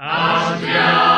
Áustria!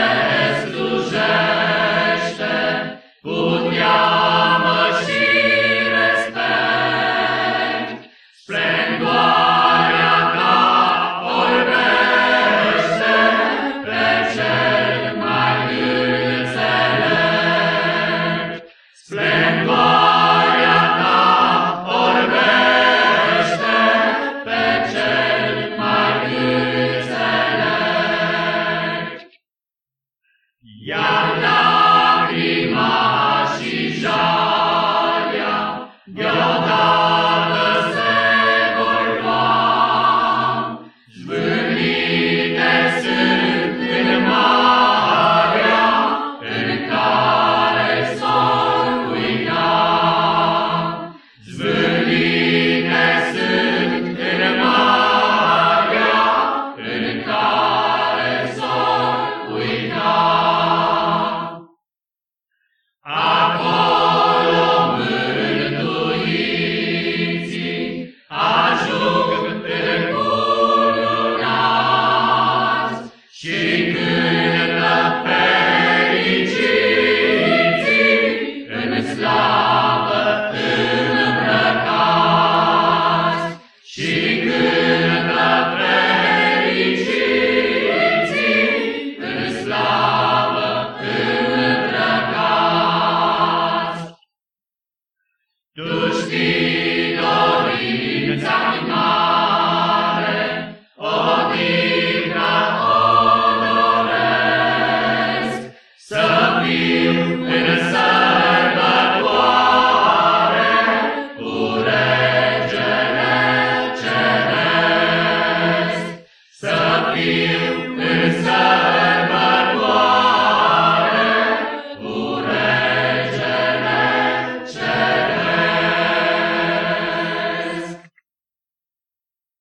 Iar lacrima și jalea, deodată,